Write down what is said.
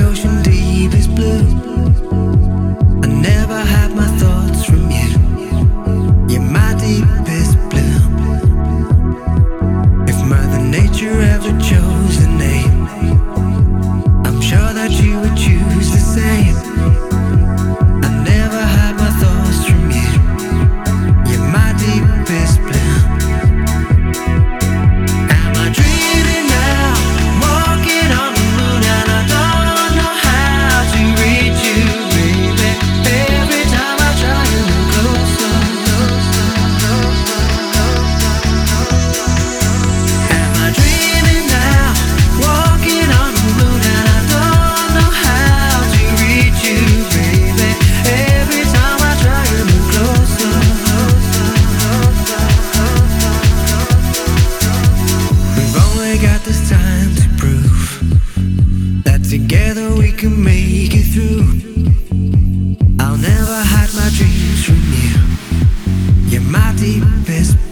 ocean deep is blue. dreams from you. You're my deepest.